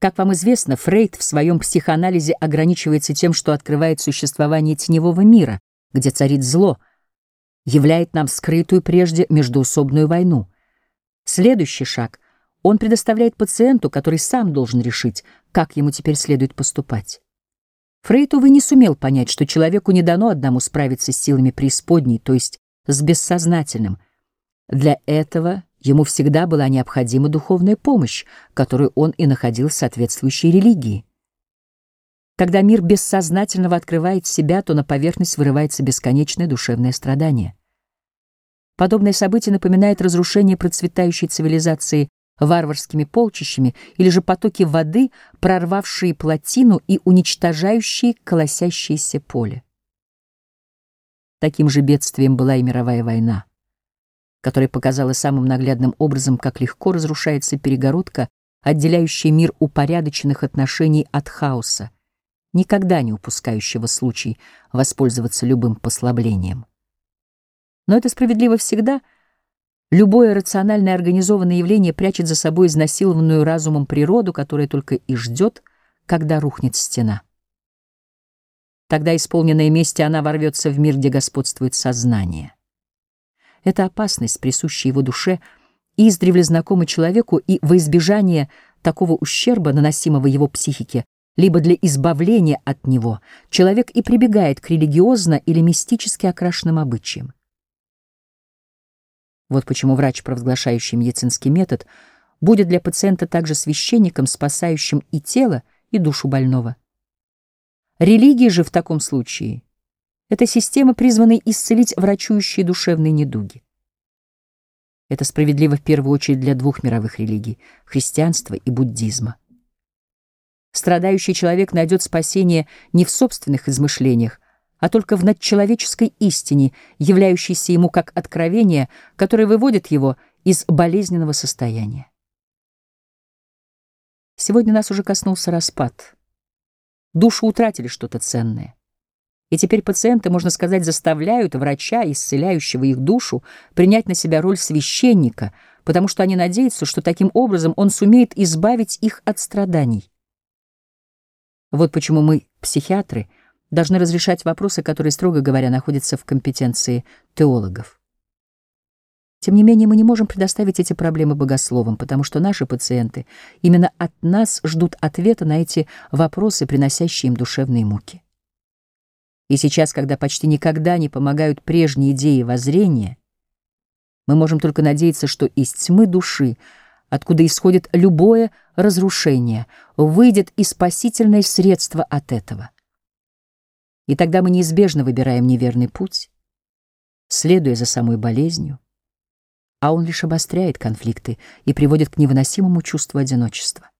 Как вам известно, Фрейд в своем психоанализе ограничивается тем, что открывает существование теневого мира, где царит зло, являет нам скрытую прежде междоусобную войну. Следующий шаг — он предоставляет пациенту, который сам должен решить, как ему теперь следует поступать. Фрейд, увы, не сумел понять, что человеку не дано одному справиться с силами преисподней, то есть с бессознательным. Для этого Ему всегда была необходима духовная помощь, которую он и находил в соответствующей религии. Когда мир бессознательного открывает себя, то на поверхность вырывается бесконечное душевное страдание. Подобное событие напоминает разрушение процветающей цивилизации варварскими полчищами или же потоки воды, прорвавшие плотину и уничтожающие колосящееся поле. Таким же бедствием была и мировая война которая показала самым наглядным образом, как легко разрушается перегородка, отделяющая мир упорядоченных отношений от хаоса, никогда не упускающего случай воспользоваться любым послаблением. Но это справедливо всегда. Любое рациональное организованное явление прячет за собой изнасилованную разумом природу, которая только и ждет, когда рухнет стена. Тогда, исполненная мести, она ворвется в мир, где господствует сознание. Эта опасность, присущая его душе, издревле знакома человеку, и во избежание такого ущерба, наносимого его психике, либо для избавления от него, человек и прибегает к религиозно или мистически окрашенным обычаям. Вот почему врач, провозглашающий медицинский метод, будет для пациента также священником, спасающим и тело, и душу больного. Религия же в таком случае — это система, призванная исцелить врачующие душевные недуги. Это справедливо в первую очередь для двух мировых религий — христианства и буддизма. Страдающий человек найдет спасение не в собственных измышлениях, а только в надчеловеческой истине, являющейся ему как откровение, которое выводит его из болезненного состояния. Сегодня нас уже коснулся распад. Души утратили что-то ценное. И теперь пациенты, можно сказать, заставляют врача, исцеляющего их душу, принять на себя роль священника, потому что они надеются, что таким образом он сумеет избавить их от страданий. Вот почему мы, психиатры, должны разрешать вопросы, которые, строго говоря, находятся в компетенции теологов. Тем не менее, мы не можем предоставить эти проблемы богословам, потому что наши пациенты именно от нас ждут ответа на эти вопросы, приносящие им душевные муки. И сейчас, когда почти никогда не помогают прежние идеи воззрения, мы можем только надеяться, что из тьмы души, откуда исходит любое разрушение, выйдет и спасительное средство от этого. И тогда мы неизбежно выбираем неверный путь, следуя за самой болезнью, а он лишь обостряет конфликты и приводит к невыносимому чувству одиночества.